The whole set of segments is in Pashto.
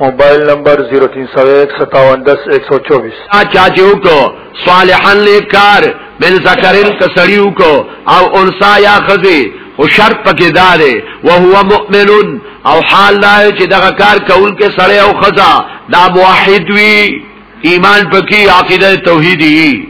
موبایل نمبر 03015710124 چا چې وکړو صالحا لیکار بل ذکرین کسړی وکړو او انسا یا خزی خو شرط پکې دارې او هو مؤمن او حال دا چې دغه کار کول کې سړی او خزا دا موحد وي ایمان پکې عقیده توحیدی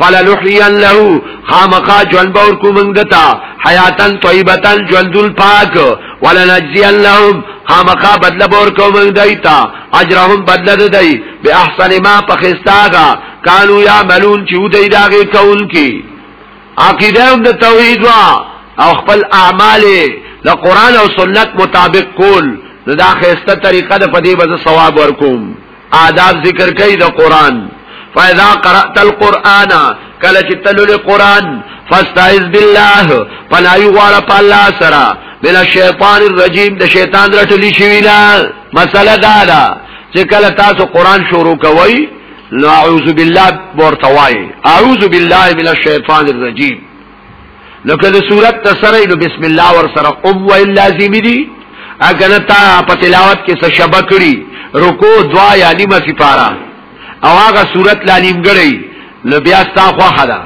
فلنحین له خامخا جون باور کو موږ دتا حیاتن طیبتن جوندل پاک ولنجزین لهم خامخا بدل باور کو موږ دایتا اجرهم بدل دای به احسن ما پخستاغا کانو یا ملون چې ودی داغه کول کی عقیده د توحید وا او خپل اعمال د قران او سنت مطابق کول دا خسته طریقه د پدی بز ثواب ورکوم آداب ذکر کوي د قران فاذا قرات القرآن کله چې تلل قران فاستعذ بالله فلا يغار بالله سرا من الشیطان الرجیم د شیطان رټلی شوی نه مسله دا ده چې کله تاسو قران شروع کوئ نو اعوذ بالله ورتوای اعوذ بالله من الشیطان الرجیم نو کله صورت ته سره نو بسم الله ور سره او ویل لازمی دی اګه تا په تلاوت کې څه شبه کړی رکو دعا یا نیمه سپارا او هغه صورت لا نیمګړی نو بیا ستا خوخه ده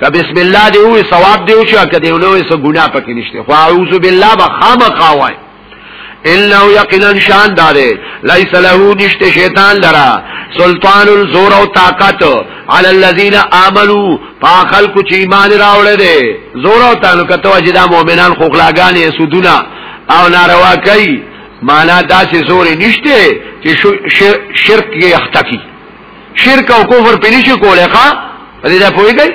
که بسم الله دی وې ثواب دی او چې کده نو څه ګناه پکې نشته خو اعوذ بالله بخامه قاوای انه یقینا شان داره لیس له نشته شیطان لرا سلطان الزور او طاقت علی الذین آمنو فاخل کو چی ایمان راوړه دے زور او تانو کته وجدا مؤمنان خو خلاګانې سودونه او ناروا کوي معنا دا چې زور نشته چې شرک یې اخته کی شرک او کفر پنیش کوله ښا دې دا پوي کوي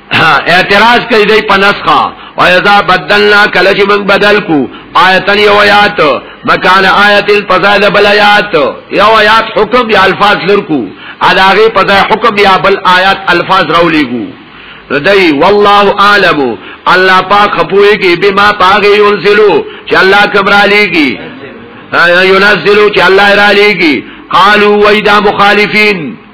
اعتراض کوي دی په نسخه او اذا بدلنا کله چې موږ بدل کو آیتن یو آیات مکان آیت الفضائل بل آیات یو آیات حکم یا الفاظ لرکو علاغه پدا حکم یا بل آیات الفاظ راولېګو ردی والله عالم الله پاک خپوي کې بما پاګه ينزلو چې الله کبرا لېږي ينزلو چې الله را لېږي قالوا ويدا مخالفين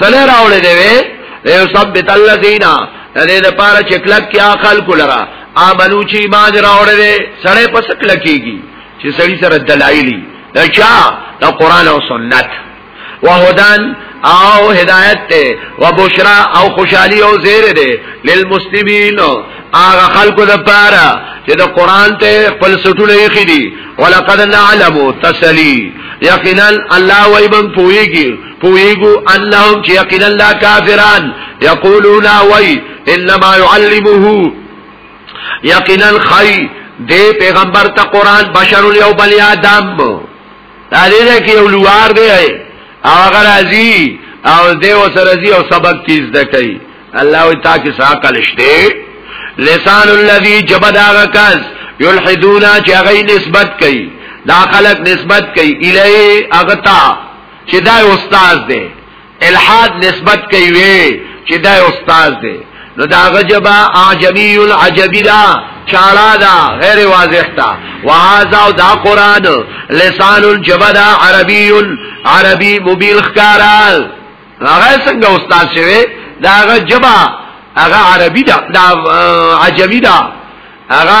سره راوړې دی وې یو ثبت الذین دې د پاره چې کلک کیا خلق لرا امنو چې ایمان راوړې دی سره پس کلکېږي چې سړی سره دلایلی دا چا دا قران او سنت وهدان او هدایت ته وبشرا او خوشحالي او زیر ده للمسلمین هغه خلکو د پاره چې د قران ته خپل سټونه یې خېدي ولقد نعلم تسلی یقینا الله وایبن پويږي پویګو انهم چې یقینا لا کافران یقولون وای انما يعلمه یقینا خی دې پیغمبر ته قران بشر یو بنی آدم دا دې کې یو لوار دی هغه راځي او دې وسره زی او سبق تیز ده کوي الله وی تا کې ساقه لشته لسان الذي جبد هغه کس یلحدون چې هغه نسبت کوي دا خلق نسبت کوي الی اغتا چې دا استاد دی الحاد نسبت کوي چې دا استاد دی نو دا غجبا عجبی العجبی دا چاړه دا غیر واضح تا وهذا دا قران لسان الجبدا عربی عربی مبیل خکارال هغه څنګه استاد شوی دا هغه جبا هغه عربی دا دا عجمی دا هغه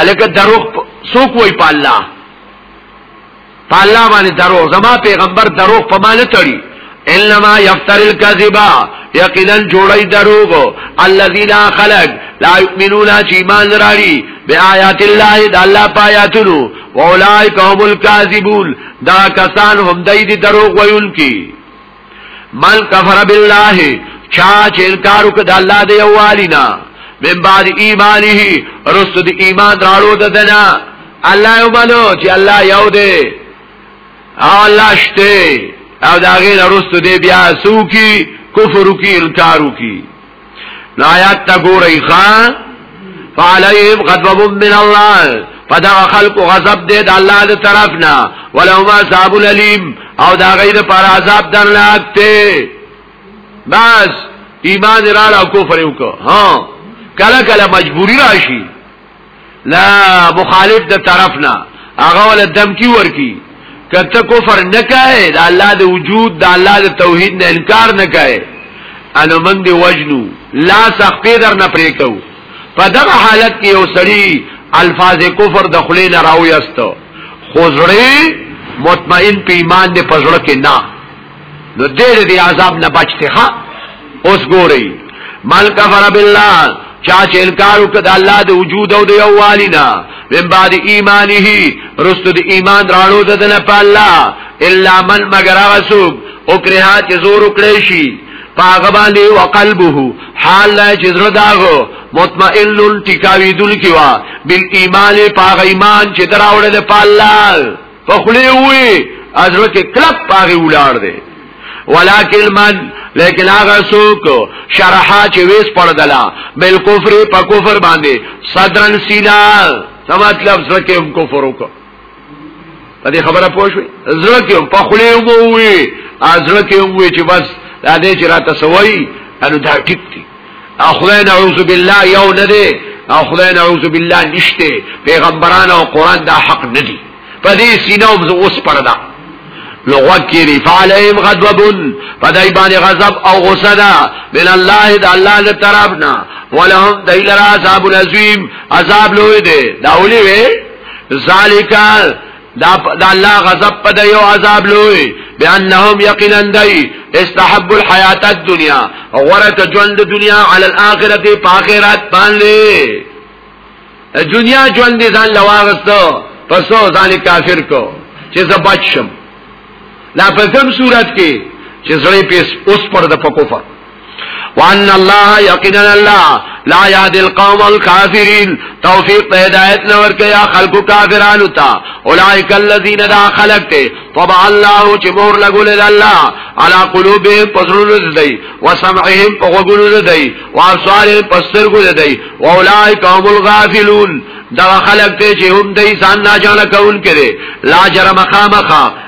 الکه دروغ څوک وای په الله په الله باندې دروغ زما پیغمبر دروغ په معنی تړي انما یفتر الكذبا یقینا جوړی دروغ الذين خلق لا يؤمنون چې ایمان لري بیاات الله د الله پایاتونو اولائک هم الكاذبون دا کسان هم دای دي دروغ ویونکي من کفر بالله چا چې انکار وکړ د الله دی یوالینا من بعد ایمانه رسد دی ایمان راړو ددنا الله یو منو چې الله یو دی او الله شته او دا غیر رسد دی بیا سو کی کفر کی انکار کی نو آیات تا گوری خان فعلیم غضب من الله پدا خلق غضب دې د الله د طرفنا ولهم عذاب الیم او دا غیر پر عذاب درناک ته بس ایمان راړه کفر وکړه ها کله کله مجبوری راشي لا مخالف د طرف نه هغه ول دم کی ورکی کته کفر نه کای د الله د وجود د الله د توحید نه انکار نه کای انو من دی وجنو لا سختې در نه پریکو په دغه حالت کې یو سړی الفاظ کفر د خلی نه راوي است خو زړی مطمئن په ایمان دی پزړه کې نه نو دیر دی عذاب نبچتی خواه اوس ګوري مال کفر بالله چا چې انکار وکړ د الله د وجود او د یوالینا من بعد ایمانه رست د ایمان راړو د نه په الله الا من مگر غسوب او کرها چې زور وکړي شي پاغه باندې وقلبه حال لا چې زړه داغو مطمئن ټیکاوی دل کیوا بال ایمان پاغه ایمان چې دراوړل په الله په خلی وی ازرو کې کلب پاغي ولار دی ولکن من لیکن هغه څوک شرحا چې ویس پړدلا بل کفر په کفر باندې صدرن سینا څه مطلب څه کې هم کفر وکړه په دې خبره پوه شوې زړه کې په خلی وی ازرو کې وی چې بس دا دې چې راته سوي انو دا ټیک دي او خدای نعوذ بالله یو نه دی او خدای نعوذ بالله نشته پیغمبران او قران دا حق نه دی په دې سینه او اوس پردا نو وکیری فعلیم غضب پدای باندې غضب او غصه ده من الله د الله له طرف نه ولهم دیل عذاب العظیم عذاب لوی دی دا ولي وی ذالک دا دا الله غضب په د یو عذاب لوی بانهم یقینا دی استحب الحیات الدنیا غره ژوند دنیا علی الاخرت په اخرت باندې دنیا ژوند ځان لواغستو پسو ځان کافر کو چې زبچم لا په کوم صورت کې چې زړې پیس اوس پر د پکوفر وان الله یقینا الله لا یاد القوم الكافرین توفیق ته هدایت نور کیا خلق کافرانو تا اولائک الذین دا خلق ته طبع الله چې مور لګول الله علی قلوبهم پسرونو ددی و سمعهم په غوګونو ددی و ابصارهم پسترګو ددی و اولائک هم الغافلون دا خلق ته چې هم دای ځان نه جان کول کړي لا جرم خامخه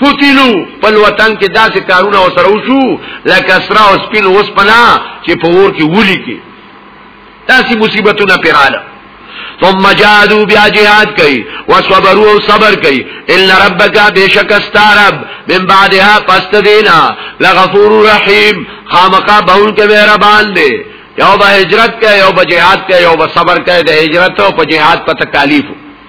قتلو پل وطن کې داسې کارونه وسره وشو لکه سره او سپین وسپنا چې په ور کې ولي کې داسې مصیبتونه پیراله ثم جادو بیا جهاد کوي وصبروا او صبر کوي ان ربک بشک استرب من بعدها فاستدینا لغفور رحیم خامقا بهون کې مهربان دی یو به هجرت کوي یو به جهاد کوي یو به صبر کوي د هجرت او په جهاد په تکالیفو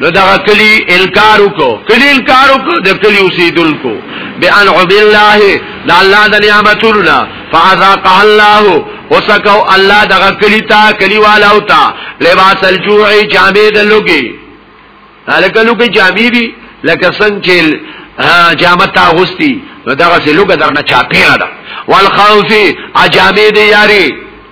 نو دا کلی انکار وکړو کلی انکار وکړو د کلی اوسیدونکو بان عبد الله دا الله د نعمتنا فاذاق الله وسکو الله دا کلی تا کلی والا او تا لباس الجوع جامع د لوګي هلکه لوګي جامع دي لکه څنګه چې جامع تا غستی نو دا غسه لوګه درنه چا پیرا ده والخوف اجامع دی یاري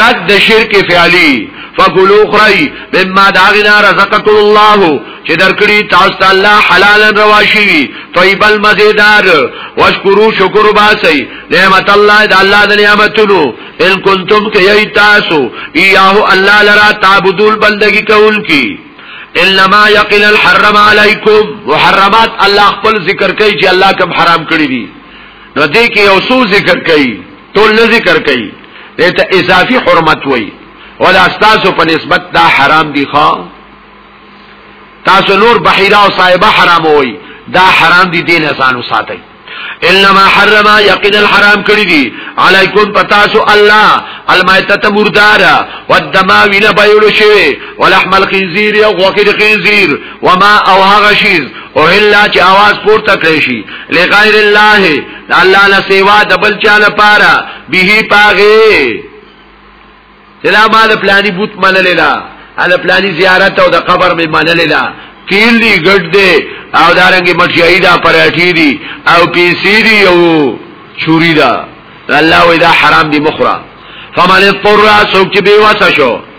رد د شرک فعلی فکلوا خری مما داغنا رزقکم الله چې درکړي تاسو ته الله حلال رواشي طيب المزيدار واشکرو شکر باسي نعمت الله د الله د نعمتونو ان کنتم کوي تاسو ایاه الله لرا تعبدون بندگی کوونکی انما یقل الحرم علیکم محرمات الله خپل ذکر کوي چې الله کوم حرام کړی دي نو دې کې یو څو ذکر کړي ټول نه ذکر کړي دې ته اضافي حرمت وای ولا استاسو په نسبت دا حرام دي ښا تاسو نور بحیرا او صاحبہ حرام وای دا حرام دي دین اسانو ساتي انما حرم یقین الحرام کړی دي علیکم پتاسو الله المایتت مردارا والدما وینا بایلو شوی ولحم الخنزیر او غوخی خنزیر وما او هغه شی او الا چې आवाज پورته کړی شي لغیر الله الله نه سیوا د بل چا لپاره به پاغه دا ما د پلاني بوت منل لا د پلاني زیارت او د قبر می منل لا تیل دی ګډ دی او دارنګي مټیای دا پراټی دی او پیسې دی او چوری دا الله وې دا حرام دی مخره فمن اضطر سوک چې بیوسه شو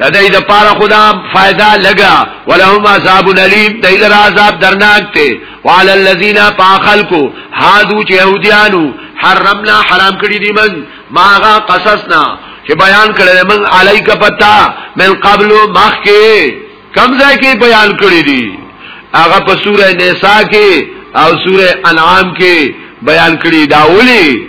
د دې د پاره خدا فائدہ لګا ولهم عذاب الیم د دې عذاب درناک ته وعلى الذين فاخلقوا هادو چې يهوديانو حرمنا حرام کړی دي من ماغه قصصنا چې بیان کړل من عليك پتا من قبل مخکې کم ځای کې بیان کړی دي هغه په سوره نساء کې او سوره انعام کې بیان کړی دا ولي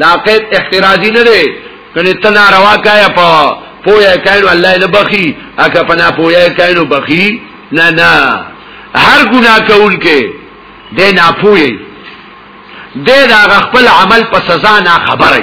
دا قید احترازی نه دی کنه ته ناروا کای په پویا کینو الله نه بخي اګه پنا پویا کینو بخي نه نه هر ګناه کول کې د نه پوي د دا خپل عمل په سزا نه خبره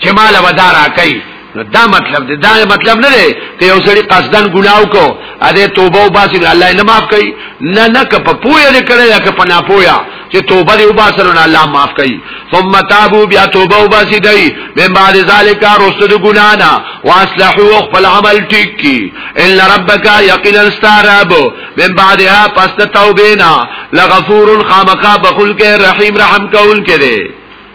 چې مال ودارا کوي نو دا مطلب دی دا مطلب نه دی ته یو سړی قصدن ګناو کو ا دې توبه او باسي الله نه معاف کوي نه نه که په پوهه نه کړی یا که په نه پوهه چې توبه دې وباسره نه الله معاف کوي ثم تابو بیا توبه وباسي دی من بعد ذالک رسد ګنانا واصلحوا خپل عمل ټیک کی ان ربک یقینا استراب من بعدها پس توبینا لغفور خامخا بخل کې رحیم رحم کول کې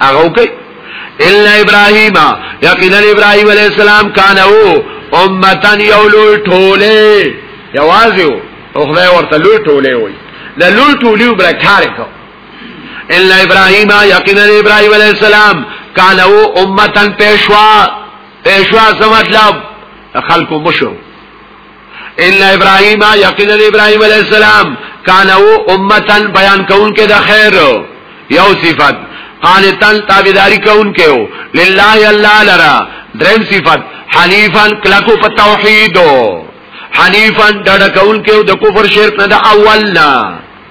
هغه کوي ان ابراهيم یقینا ابراهيم عليه السلام کان او امتن یو لوی ټوله یوازې او خدای ورته لوی ټوله وي د لوی ټوله برکار کو ان ابراهيم یقینا ابراهيم عليه السلام کان او امتن پېښوا پېښوا څه مطلب خلکو مشو ان ابراهيم يقين ابراهيم عليه السلام كان امه بيان كون کې د خير یو صفت قانتن تابعداري كون کې لله الله لرا درم صفت حنيفا کلکو په توحید حنيفا ډډ کون کې د کفر شرک نه د اول نه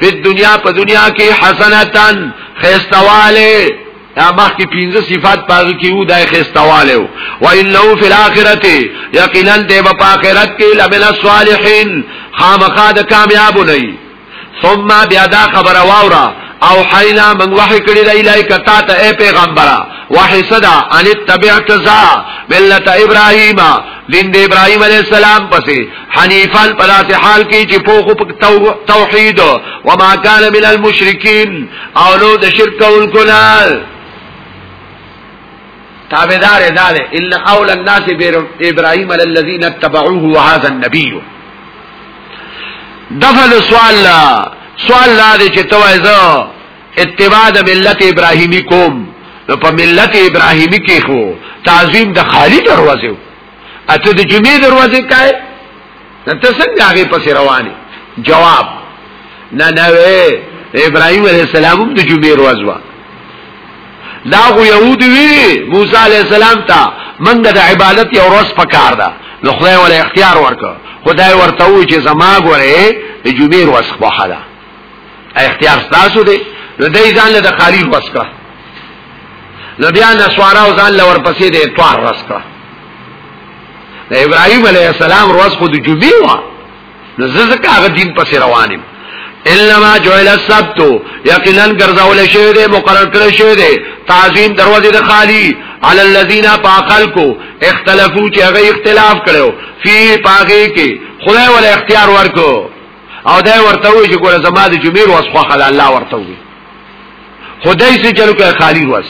په دنیا په دنیا کې حسنتن خيستواله دا مخکې پنځه صفات پاږي کیو دا خيستواله او انه فی الاخرته یقینا د په اخرت کې لمن الصالحین خامخا د کامیاب نه ثم بیا دا خبر واورا او حینا من وحی کړی دی لای کتا ته اے پیغمبره وحی صدا ان تبعت ذا ملت ابراهیم دین د ابراهیم علی السلام پسې حنیفان پلاس حال کی چې پوخو په توحید و ما کان من المشرکین او نو د شرک کول کولال تابعدار داله ان اول الناس ابراهيم الذين اتبعوه وهذا النبي دفل سوال لا سوال لا دې چې توایزه اتباع د ملت ابراهيمي کوم په ملت ابراهيمي کې خو تعظیم د خالد دروازه اته د جمعې دروازه کای نن ته څنګه هغه پس رواني جواب نه نه ابراهيم عليه السلام د جمعې ورځ وا دا خو يهود وی موسی عليه السلام ته منګه د عبادت یو ورځ پکار ده نو خدای ول اختیار ورک خدای ورته و چې زما غره د جمعې ورځ خو حاله اختیار تاسو دی نو دای ځان له خالی وسکړه نو بیا نسوارا او ځان له ورپسې د اتوار رسکړه د ابراهيم عليه السلام روز خو د جمعې و نو زکه هغه دین پسې روانم انما جعل السبت یقینا ګرځول شوی دی مقرر کړی شوی دی تعظیم دروازه د خالی علی الذین فاخلقو اختلافو چې هغه اختلاف کړو فی پاګه کې خدای ول اختیار ورکو او دا ورته وی چې ګوره زما د جمعې ورځ خو خل الله ورته وی خدای سي چلو کې خالی ورځ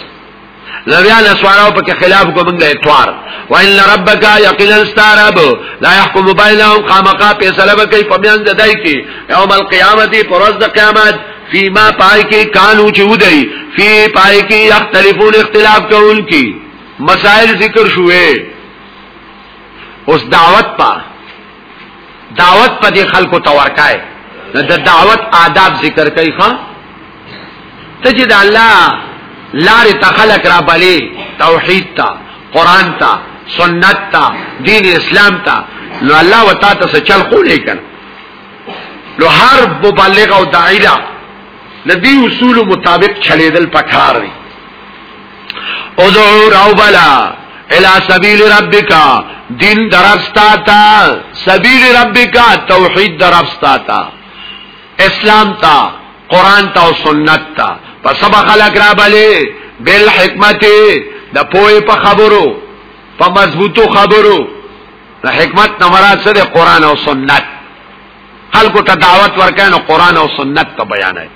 لویا نسوارو په خلاف کومنګ اتوار وان ربک یقینا استرب لا يحكم بينهم قامقا فیصله کوي په میان دای کې یوم القیامت پرز د قیامت فيما پای کې کانو چې ودی فی پای کې یختلفون اختلاف کول کی مسائل ذکر شوه اوس دعوت پا دعوت په دې خلکو ته ورکای نو د دعوت آداب ذکر کوي ښا ته چې د الله لارې ته خلق را بلې توحید ته قران ته سنت ته دین اسلام ته نو الله وتا ته چل خو نه کړ نو هر مبلغ او داعی ندی اصول مطابق چلیدل پکار دی ادعو روبلا الى سبیل ربکا دین درستا تا سبیل ربکا توحید درستا تا اسلام تا قرآن تا و سنت تا پس سبا خلق را بلی بالحکمت د پوی په خبرو په مضبوطو خبرو د حکمت نه مراد څه دی قران او سنت خلکو ته دعوت ورکاین او قران او سنت ته بیانای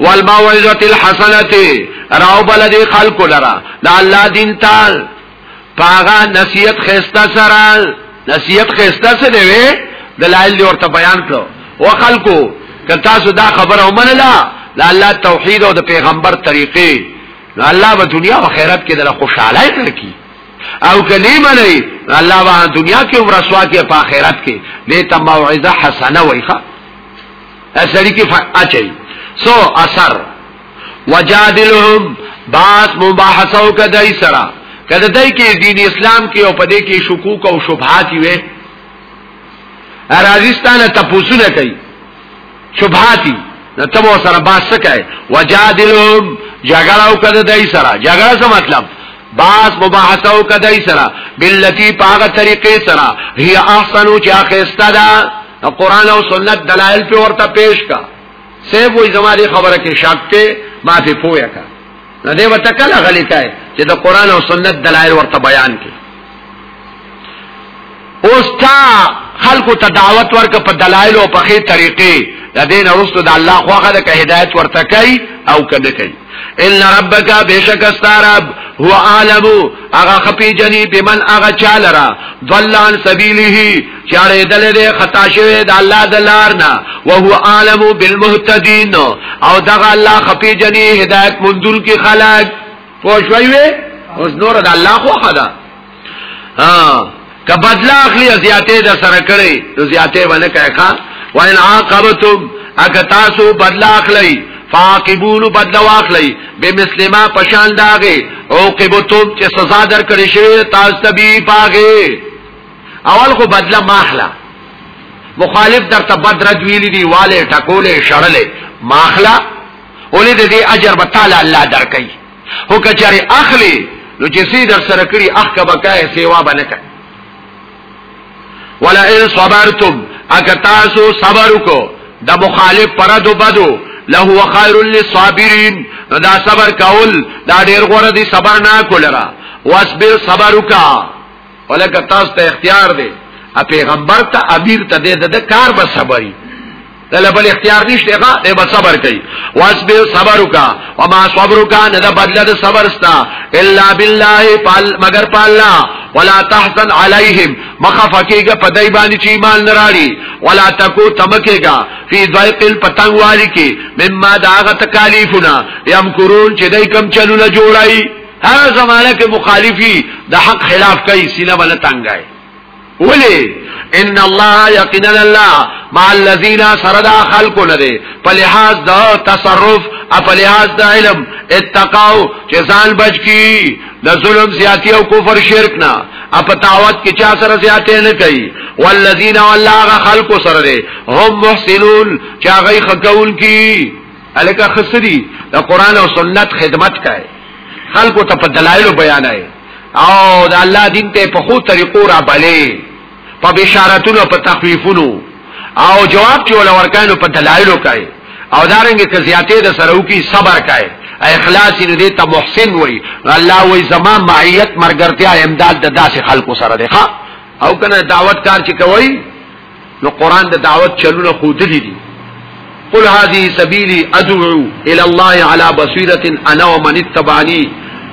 والموعظه الحسنه راو بل دي خلق لرا دا الله دین تعال پاغا نصیحت خسته سره نصیحت خسته سره دی دلایل ورته بیان کړو او خلقو که تاسو دا خبره ومنله د الله توحید او د پیغمبر طریقې نو الله به دنیا او آخرت کې د خوشاله کړی او کلی منی الله به دنیا کې او رسوا کې په آخرت کې دې ته موعظه حسنه وایخه اسړي کې اچي سو اثر وجادلهم باس مباحثو کدای سرا کله دای کې دین اسلام کې او پدې کې شکوک او شبهات وي راځستانه تاسو نه کوي شبهاتي نو تم سره باس سکای وجادلهم جګړه او کده دای سره جګړه څه مطلب باس مباحثه او کدی سره بلتی پاغه طریقې سره هي احسنو چې اخیسته ده نو قران او سنت دلایل په ورته پیش کا سه وې زماري خبره کې شک کې ما په پویا کا نه دی وته کله غلی کای چې د قران او سنت دلایل ورته بیان کې اوس تا خلکو ته دعوت ورک په دلایل او په خې طریقې د دین ورستو د الله خوغه د هدایت ورته کوي او کنه کوي ان ربک بشک استرب هو عالم اغه خپی جنی بمن اغه چالرا ضلان سبیله چاره دل دې خطا شوی د الله د لار نه او هو عالم بالمهتدين او دغه الله خپي جنې هدايت منذور کې خلق پوښوي وي اوس نور د الله خو خدا ها کبدلا اخلي زیاته د سره کړي نو زیاته باندې کوي ښا وان عاقبتم اکتاسو بدلا اخلي فاقبون بدلا واخلي به مسلمه پشان داغه عوقبتم چې سزا درکړي شوی تاسو تبي پاغه اول خو بدله ماخلا مخالف در ته بد رد ویلی دی والے ټکولې شړلې ماخلا ولې د دې اجر به تعالی الله درکې هو کچاري اخلي نو چې سي در سره کړی اخ کا بکای سیوا باندې کړ ولا ان صبرتم اگر تاسو صبر وکړو د مخالف پردو بدو له خير للصابرين دا صبر کول دا ډیر غوړه دي صبر نه کولره واصبر صبر وکړه ولکه تاسو ته اختیار دی ا پیغمبر ته امیر ته د د کار به صبري دله بل اختیار نشته هغه د به صبر کوي واسبه صبر وکا او ما صبر وکا نه د بدله د صبر ستا الا بالله پال مگر پالا ولا تحزن عليهم مخفقيګه په دای باندې چې ایمان نراړي ولا تکو تمکیګه فی ضایق الپتنګ والی کې مما داغه تکالیفنا یم کرون چې دای کم چلو نه جوړای هغه زمانه کې مخالفي د حق خلاف کوي سینه بل تنګای ولی ان الله یقینا الله مع الذين سرد خلق لري په لحاظ د تصرف او په لحاظ د علم اتقاو چې ځان بچ کی د ظلم زیاتی او کفر شرک نه اپ تعوت کې چا سره زیاتې نه کوي والذین والله خلق سره هم محسنون چا غي خکول کی الکه خسری د قران او سنت خدمت کای خلکو ته په دلایل بیانای او د الله دین ته په خو طریقو را بلې په بشارتونو په تخفیفونو او جواب چې ول ورکانو په دلایل کای او دارنګ که زیاتې د سره وکي صبر کای اخلاص دې ته محسن وای الله وای زما معیت مرګرتیا امداد د داسې خلکو سره دی ښا او کنه دعوت کار چې کوي نو قران د دعوت چلونه خو دي دي قل هذه سبيلي ادعو الى الله على بصيره انا ومن اتبعني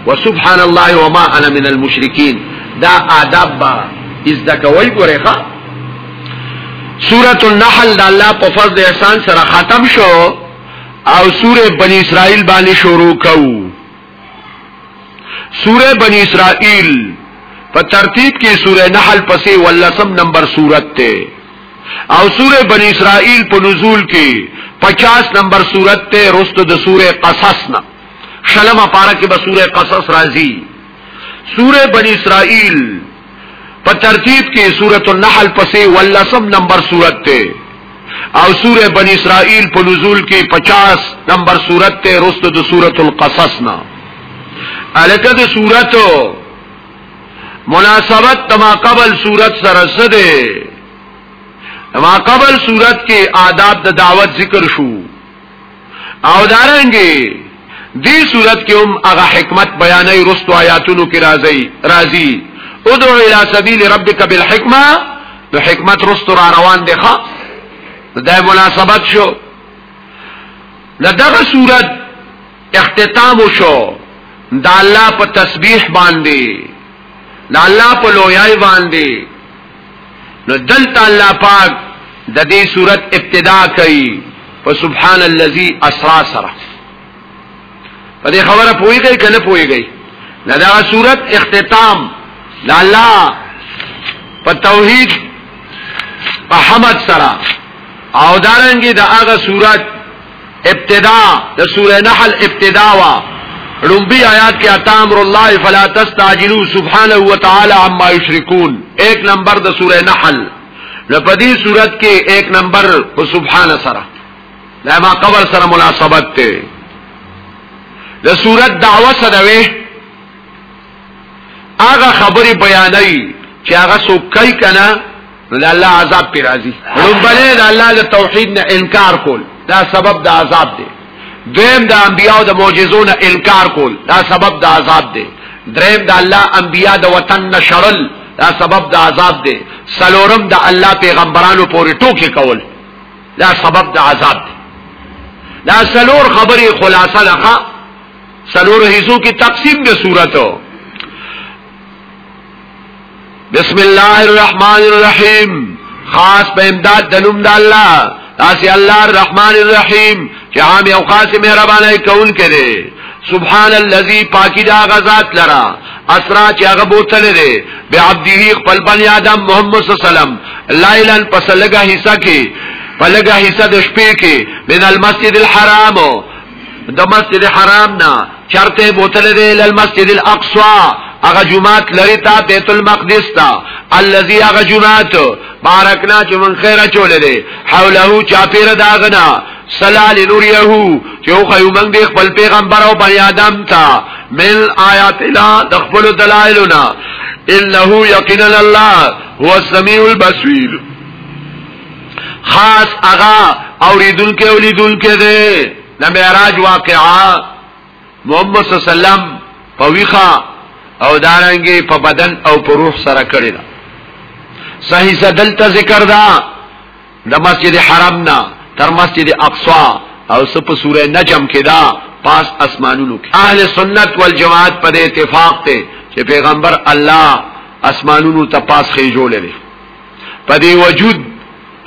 وسبحان الله وما انا من المشركين دا آداب با از دکوي ګوره ښا سورۃ النحل د الله په فضل احسان سره ختم شو او سورې بنی اسرائیل باندې شروع کوو سوره بنی اسرائیل په ترتیب کې سوره نحل پسې ولسم نمبر سورت ته او سوره بنی اسرائیل په نزول کې 50 نمبر سورت ته رست د سوره قصص نه شلمه پارا کې به سوره قصص راځي سوره بنی اسرائیل په ترتیب کې سورۃ النحل پسې ولسم نمبر سورت ته او سوره بنی اسرائیل په نزول کې 50 نمبر سورت ته رسته د سورۃ القصص نه الکه د سورۃ مناسبت تما قبل سورت سره سده ما قبل سورت کې آداب د دعوت ذکر شو او دارنګي دی صورت کې هم هغه حکمت بیانې رستو آیاتونو کې راځي راځي ادعو الى سبيل ربك بالحکمه نو حکمت رستو را روان دي ښا دا مناسبت شو لدغه صورت اختتام شو دا الله په تسبیح باندې دا الله په لویای باندې نو دلته الله پاک د دې صورت ابتدا کوي په سبحان الذي اسرا سره په دې خبره پويږي کنه پويږي نه دا صورت اختتام د الله په توحید په حمد سره او دارنګي د دا هغه صورت ابتدا د سوره نحل ابتدا وا رمبی آیات کې اتا امر الله فلا تستعجلوا سبحانه وتعالى عما يشركون 1 نمبر د سوره نحل لپدی صورت کې 1 نمبر په سبحان سره دا ما قبل سره مناسبت ته د صورت دعوه سره وي هغه خبري بیانوي چې هغه سو کوي کنه نو د الله عذاب پر راځي ربنه د الله د توحید نه انکار کول دا سبب د عذاب دی دویم د انبیانو د معجزو نه انکار کول دا سبب د عذاب دی دریم د الله انبیا د وطن نشړل دا سبب د عذاب دی سلورم د الله پیغمبرانو پورې ټوکی کول دا سبب د عذاب دی دا سلور خبرې خلاصه لخوا سلور حصو کی تقسیم د صورتو بسم الله الرحمن الرحیم خاص په امداد د نوم د الله تاسو الله الرحمن الرحیم چې عام او خاص مهربانه کون کړي سبحان الذي پاکی دا غزاد لرا اسرا چې هغه بوتل لري به عبدی خپل بنی آدم محمد صلی الله علیه وسلم لایلن پسلګه حصہ کې پلګه حصہ د شپې کې من المسجد الحرام د مسجد حرام نه چرته بوتل دی ال مسجد الاقصى هغه جمعات لري تا بیت المقدس تا الذي هغه جمعات بارکنا چې من خیره چولې دی حوله چاپیر داغنا سلال نور یهو چې خو یو موږ د خپل پیغمبر او بنی آدم تا مل آیات الا د خپل دلایلنا انه یقینا الله هو السمیع البصیر خاص اغا اوریدون کې اولیدون کې ده د معراج واقعا محمد صلی الله علیه وسلم په ویخه او دارنګي په بدن او په روح سره کړی دا صحیح صدلته ذکر دا د مسجد حرم نه تر مسجد اقصا او سپ سوره نجم کې دا پاس اسمانونو کې اهل سنت والجماعت پر اتفاق ته چې پیغمبر الله اسمانونو ته پاس خېجولې په دې وجود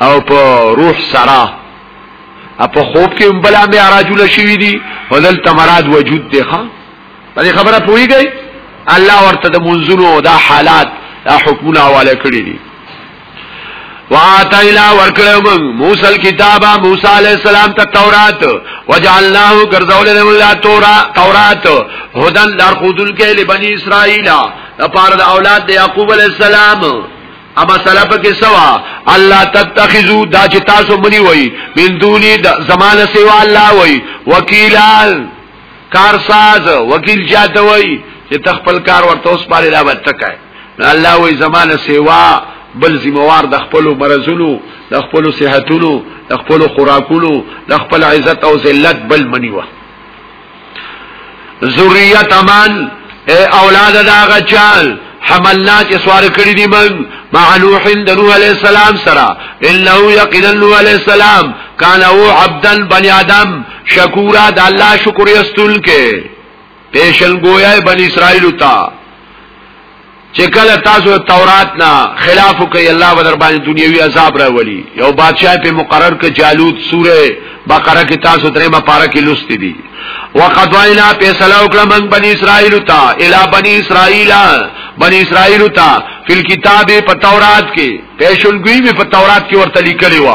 او په روح سره په خوب کې هم بلا مې اراجونه شوي دي ودل تمراد وجود دی ښا په دې خبره پوهیږئ الله ورته د منزلو دا حالات دا حکمونه حواله کړی دي واتینا ورکړو موږ موسی الكتاب موسی علی السلام ته تورات وجعلناه غرزول له تورات هدن لار خودل کې لبنی اسرائیل لپاره د اولاد د یعقوب علی السلام اما سره پکې سوا الله تتخذو دا چې تاسو منی وای من دونی د زمانه سیوا الله وای وکیلان کارساز وکیل جاته وای چې تخپل کار ورته اوس پاره لا وټکای الله وای زمانه سیوا بل زموار د خپل مرزونو د خپل صحتونو د خپل خوراکونو د خپل عزت او ذلت بل منی وای ذریت من اے اولاد دا غچال حملنا چې سوار کړی دی من مع نوح د نوح علی السلام سره انه یقینا نوح علی السلام کان او عبدا بنی آدم شکورا د الله شکر یستل کې پیشن گویا بنی اسرائیل تا چې کله تاسو تورات نه خلاف کوي الله به در باندې دنیوي عذاب راولي یو بادشاہ په مقرر کې جالوت سوره بقره کې تاسو درې ما پارا کې لوستي دي وقد وینا فیصله وکړه من بنی اسرائیل ته الی بنی اسرائیل بنی اسرائیل ته فل کتاب په تورات کې پیشنګوی په تورات کې ورته لیکلی و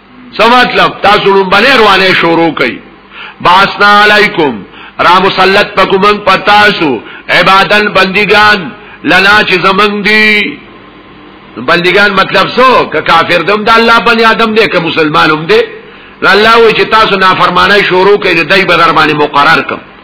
څه مطلب تاسو لومبنه روانه شروع کړي باسنا علیکم را مسلط پکوم پتاسو عبادن بندگان لنا چې زمنګ دي بندگان مطلب سو که کافر دم د الله بنی آدم دی که مسلمان هم دی الله وی چې تاسو نافرمانه شروع کړي دای به در باندې مقرر کړم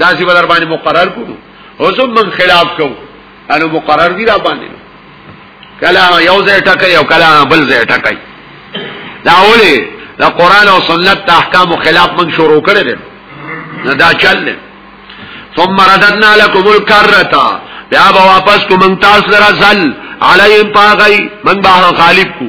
دا سی بدر باندې مقرر کړو اوسم من خلاف کو انو مقرر دی را باندې کلا یو ځای ټکای او کلا بل ځای ټکای دا اولی دا قران او سنت د احکام خلاف من شروع کړل نه دا چل نه ثم رددنا لكم الكرتا بیا به واپس کو من تاسو درا زل علیهم پاغی من به غالب کو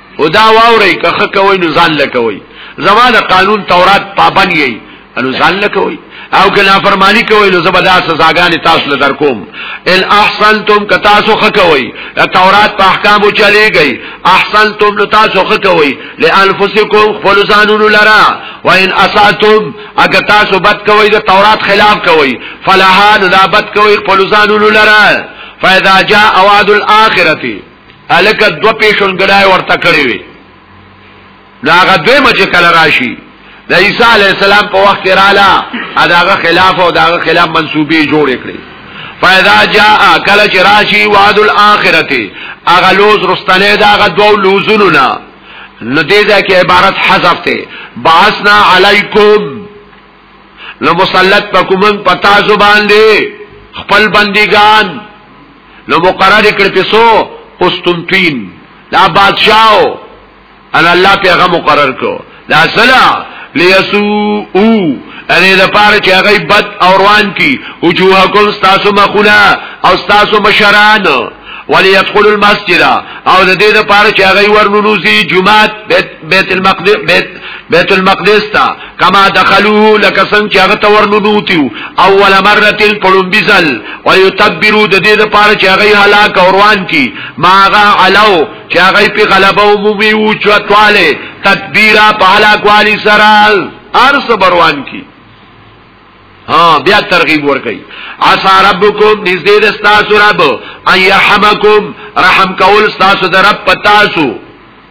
او دا واوري که خه کوي نو ځان لکوي زما د قانون تورات پابند یي انو ځان لکوي او که نافرمانی کوي نو زبدا سزاګانې تاسو له در کوم ان احسنتم که تاسو خه کوي تورات په احکام چلے گئی احسنتم نو تاسو خه کوي لانفسکم خپل ځانونو لرا وان اساتم اگر تاسو بد کوي د تورات خلاف کوي فلها نو دا بد کوي خپل ځانونو لرا فاذا جاء وعد الاخرته الکه دو پیشنګړای ورته کړی وي دا هغه دوی مچ کله راشي د عیسی علی السلام په وخت کې رااله اداغه خلاف او داغه خلاف منسوبي جوړ کړي فاذا جاء کله چې راشي وعد الاخرته هغه لوز رستنه داغه دوه لوزونو نه نو دې ځکه عبارت حذف ته باسنا علیکم نو مسلط پکومن پتا زبان دی خپل بندگان نو مقرر کړ پیسو قسطنطین دا بادشاہ ان الله پیغه مقرر کو دا سلا لیسو او ان دا پاره چې هغه بد او روان کی وجوهکم تاسو مخونه او تاسو مشران وليدخل المسجد او د دې لپاره چې هغه ورنوزي جمعه بیت المقدس بیت المقدس ته کما دخلوه لکه څنګه چې هغه تور نوتیو اول مره تل پړم بزل او یتبرو د دې لپاره چې هغه هلاک اوروان کی ماغه علو چې هغه په غلبه او مومي او چتواله تدبیرا په هلاک والی سره ارس بروان کی ها بیا ترغیب ورکي عسى ربكم نزدې د تاسو رب ايحمکم رحم کول تاسو د رب پتاسو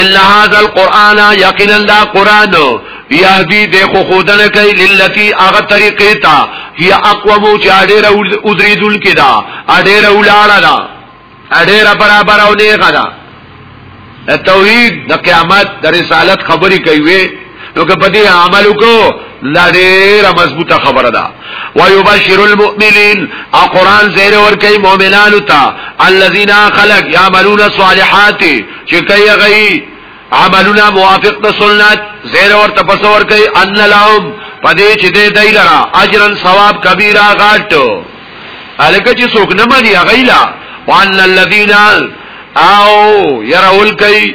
ان هذا القران یقینا دا قران یهدی د خو خودنه کوي للتی هغه طریقې ته هي اقوم چې اډېره ودریدل کدا اډېره ولاړه دا اډېره برابر او نه غدا توحید د قیامت د رسالت خبرې کوي نو که په دې عمل وکړو لا ډېره مضبوطه خبره ده ويبشر المؤمنين او قران زیر ور کوي مؤمنانو ته الذين خلق يعملون الصالحات چې کوي غي عملونه موافق د سنت زیر ور تفسور کوي ان لهم پدې چې دې دای لرا اجرا ثواب کبیره غاټ الکه چې څوک نه مانی غیلا وان الذين او يرول کوي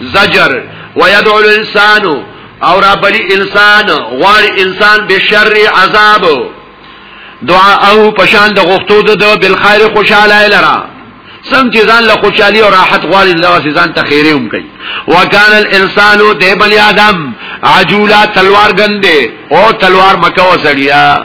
زجر ويدعو الانسان او را بلی انسان غوار انسان بشر عذاب دعا او پشان د غختو د بالخير خوشاله لرا سم چې ځان له خوشحالي او راحت غواړي الله سي ځان ته خیره هم کوي وکانه الانسان د بنی آدم عجولا تلوار ګنده او تلوار مکو سړیا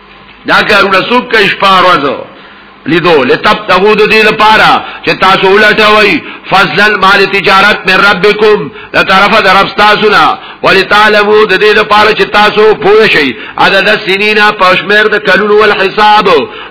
دا کارونه څوک کوي شپه ورځ لیدو لتبتغو د دې لپاره چې تاسو ولټوي فضلن مال تجارت من ربکم له طرفه د رب تاسو نه ولتعلمو د دې لپاره چې تاسو پوه شئ عدد سنین پښمر د کلون ول حساب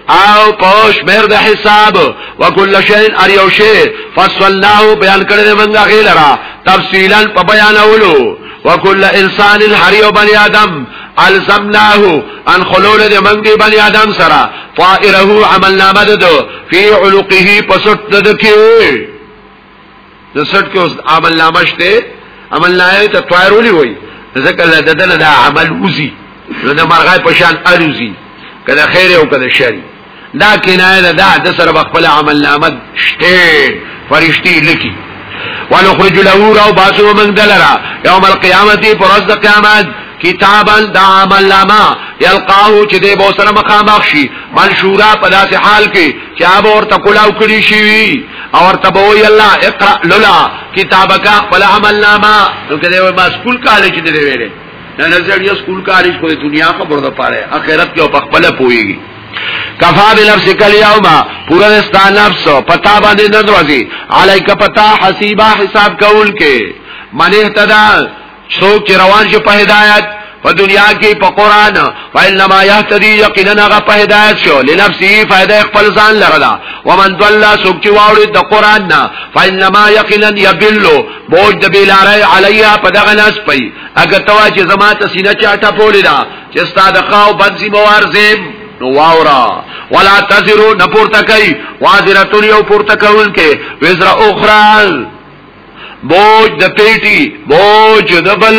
او پښمر د حساب وکل شی ار یو شی فصلناه بیان کړل موږ غیلرا تفصیلا په بیانولو وکل انسان هر یو بنی آدم الزمناه ان خلول د من دی بنی آدم سرا طائره عمل نامه ده فی علقه پسټ ده کې د سټ کې اوس عمل نامه شته عمل نامه ته طائرولي وای ځکه له ددن دا عمل وزي نو د مرغای په شان الوزي کله خیر او کله شر دا کنایه ده دا د سره خپل عمل نامه شته فرشتي لکی ونخرج له راو باسو من دلرا یوم القیامت پرز د قیامت کتابا دا عمل لما یلقاهو چې دی به سره مخامخ شي منشورا په داسې حال کې چې هغه ورته کولاو کړی شي او ورته به وی الله اقرا لولا کتابک فلا عمل لما نو کله ما سکول کالج دی ویلې نه نه سړی سکول کالج کوی دنیا خبر ده پاره اخرت کې په خپل پويږي کفا بنفسک اليوم پورا استا نفس پتا باندې نه دروازي عليک پتا حسيبا حساب کول کې من اهتدى سوک چې روان شي په هدایت په دنیا کې په قران فإنما يهتدي يقينا غ په هدایت شو لنفسه فائدہ خپل ځان لره دا ومن ضل سوک چې واوړي د قران نه فإنما يقينا يضل بوج د بیلاره علیا په دغه ناس پي اګه توا چې زما ته سینه چاټه پولې دا چې ستاد خاو بنځي موارزم نو واورا ولا تزرو نه پورته کوي وازرتون یو پورته کول کې وزرا اخرى بوج د پیټي بوج د بل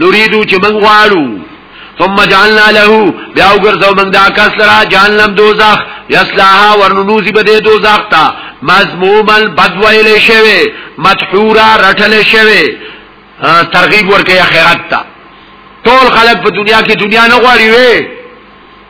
نريدو چې من غواړو ثم جعلنا له بیا وګرځو موږ دا کس لرا جهنم دوزخ یصلاها ورنوزی بده دوزخ تا مذموما بدویل شوی مدحورا رټل شوی ترغیب ورکه اخرت تا ټول خلک په دنیا کې دنیا نه غواړي وي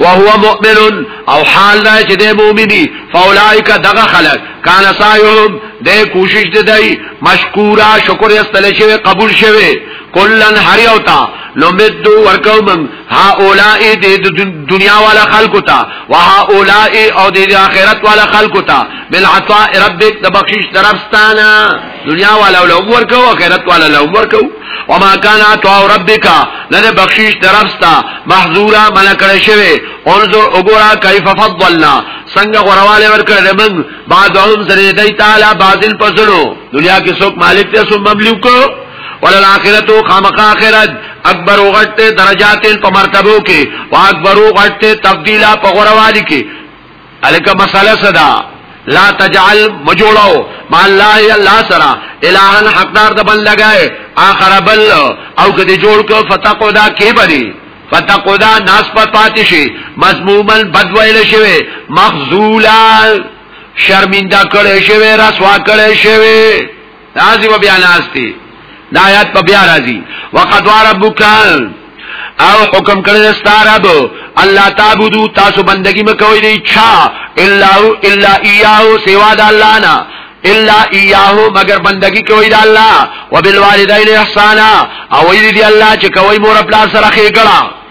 وهو مؤمن او حال دا چې د مؤمني فاولائک دغه خلق کان سایهم د کوشش د دی مشکورا شکر استل شوی قبول شوی کلن هر یو تا لمد ورکو من ها اولائی دی دنیا والا خلقو تا و ها اولائی او دی آخرت والا خلقو تا بالعطاء ربک د بخشش درفستانا دنیا والا له عمر کو اخرت والا له عمر کو وما كان عطاء ربك نه بخشش درفستا محذورا من کړه شوی انظر وګورا کیف فضلنا څنګه غرواله ورکړه موږ بعضهم سره دی تعالی بعضن پسلو دنیا کې څوک مالک ته څوک مملوک کو وللآخرت خامخ آخرت اکبر غټه درجات په مرتبو کې واکبر غټه تبديلا په غروالی کې الکه مساله صدا لا تجعل مجوړو ما الله الله سرا الہن حقدار د بل لګای اخر بل او کدی جوړ کو فتقدا کی بری فتقدا ناس پر پاتې شي مضمومن بدویل شوی مخذولا شرمنده کړي شوی رسوا کړي شوی راځي و بیا ناشتي دا آیات په بیا راځي وقد ربک او حکم کړی ستارب الله تعبدو تاسو بندگی مکوئ دی چا الا الا ایاه سوا د الله نه الا ایاه مگر بندگی کوي د الله وبالوالدین احسانا او ویل دی الله چې کوي مور خپل سره خېګړه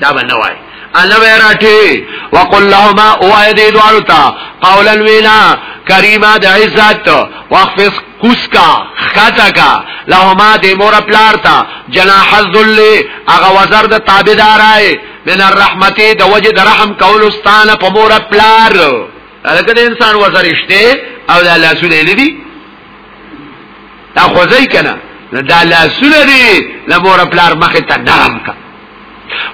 دا به نه وای انا ویراټی وقل لهما او ایدی دوالو تا قولا وینا کریما د عزت واخفض کوسکا خطا کا لهما د مور پلار تا جناح الذل اغه وزر د تابعدار آئے من الرحمتی د وجه د رحم کولستان په مور پلار هغه د انسان وزرشته او د الله سولې دي دا خوځي کنه دا لاسونه دي لمور پلار مخه ته نرم کا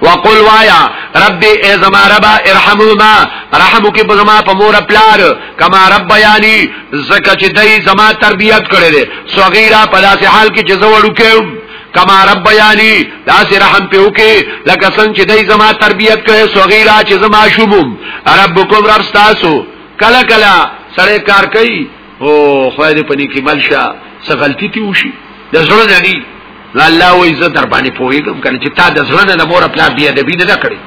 وقل وایا ربي ای زما ربا ارحمهما رحمو کې بزما په مور پلار کما رب یانی زکه چې دای زما تربيت کړي دي صغیرا په داسې حال کې چې زوړو کې کما رب یانی داسې رحم په وکي لکه څنګه چې دای زما تربيت کړي صغیرا چې زما شوبم ربکم رب تاسو کلا کلا سره کار کوي او خدای دې پني کې ملشه څه غلطي تی وشي د زړه نه دی نو الله وې زه در باندې پوهیږم کنه چې تا د زړه نه د مور خپل بیا د بینه نه کړی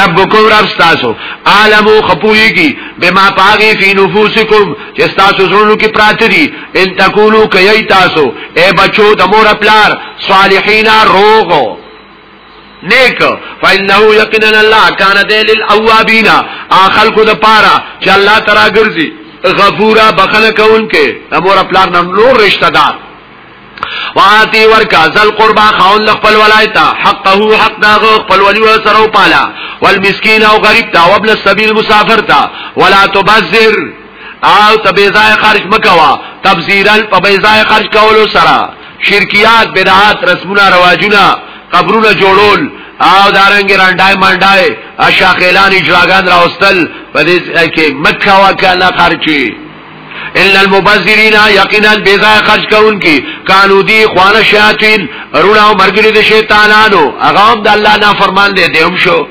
ربکم رب تاسو عالم خپویږي بما پاغي فی نفوسکم چې تاسو زړونو کې پراته دي ان تکونو کوي تاسو اے بچو د مور خپل صالحینا روغو نیک فإنه یقینا الله کان ذی للأوابین اخل کو د پاره چې الله تعالی ګرځي غفورا بخنه کونکي امور خپل نم نور رشتہ دار واتی ورکا ذل قربا خاون لخپل ولایتا حقه حق داغه خپل ولی ور سره او پالا والمسکین او غریب تا وابن السبیل مسافر تا ولا تبذر او ته بی ځای خرج مکوا تبذیرا په بی ځای خرج کولو سره شرکیات بدعات رسمونه رواجونه قبرونه جوړول او دارنګ رانډای منډای اشاخیلان اجراګان راوستل په دې کې مکه وکاله خرچي ان المبذرین یقینا بيزا خرج کون کی کانو دی خوان شیاطین رونا او مرګری د شیطانانو هغه د الله نافرمان دي دیوم شو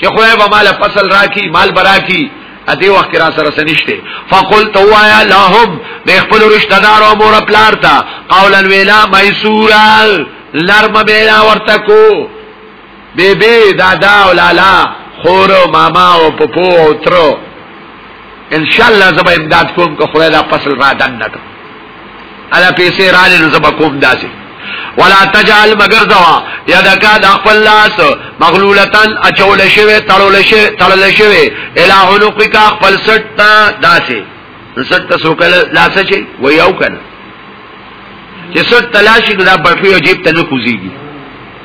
چې خو به مال فصل راکی مال براکی ا دې وخت را سره سنشته فقلت وایا لهم د خپل رشتہ دار او مور پلار تا قولا ویلا میسورا لرم بیلا ورتکو بی بی دادا او لالا خور او ماما او پپو او ترو ان شاء الله زما امداد کوم که خدای دا فصل را دن نکړي الا پیسې را لې نو زبا کوم داسې ولا تجعل مگر زوا یدکا د خپل لاس مغلولتن اچول شوی تړول شوی تړل شوی الی عنقک خپل سټ تا داسې سټ تا سو کله لاس چي و یو کله چې سټ تلاشي دا بټوي عجیب تنه کوزيږي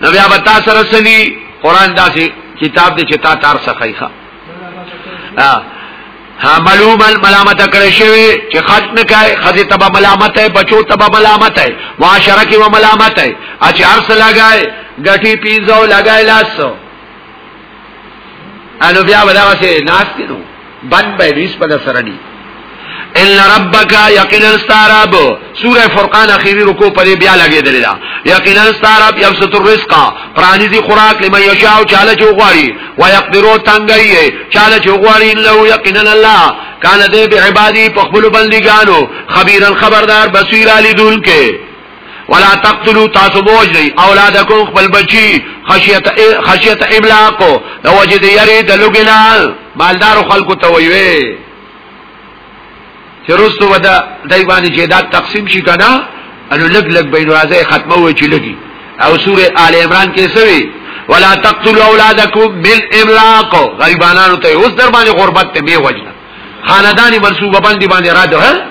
نو بیا به تاسو سره سلی قران داسې کتاب دې چې تا تار سخی ښا ها معلوم ملامت کړی شوی چې خرج نه کای خزه تبا ملامت ہے بچو تبا ملامت ہے معاشره کې و ملامت ہے اچ ارس لگای غټي پیزو لگای لاسو انو بیا ودا وسه ناس کینو بند به ریس په سره دی ان ربک یقینا استراب سوره فرقان اخیری رکو پر بیا لګی دی دا یقینا استراب یبسط الرزق پرانی دی خوراک لمن یشاء چاله چوغاری و یقدرو تنگی چاله چوغاری له یقینا الله کان دې به عبادی په خپل بندګانو خبيرن خبردار بصیر علی دول کې ولا تقتلوا تاسو بوجلی اولادکم خپل بچی خشیت خشیت املاق د وجد یری د لګنا مالدار خلکو ته ویوي چې رستو ودا دای باندې چې دا تقسیم شي کنه انو لګ لګ بین راځي ختمه وي چې لګي او سوره آل عمران کې سوي ولا تقتلوا اولادکم بالاملاق غریبانو ته اوس در باندې غربت ته به وجنه خاندانی منصوبه باندې باندې را ده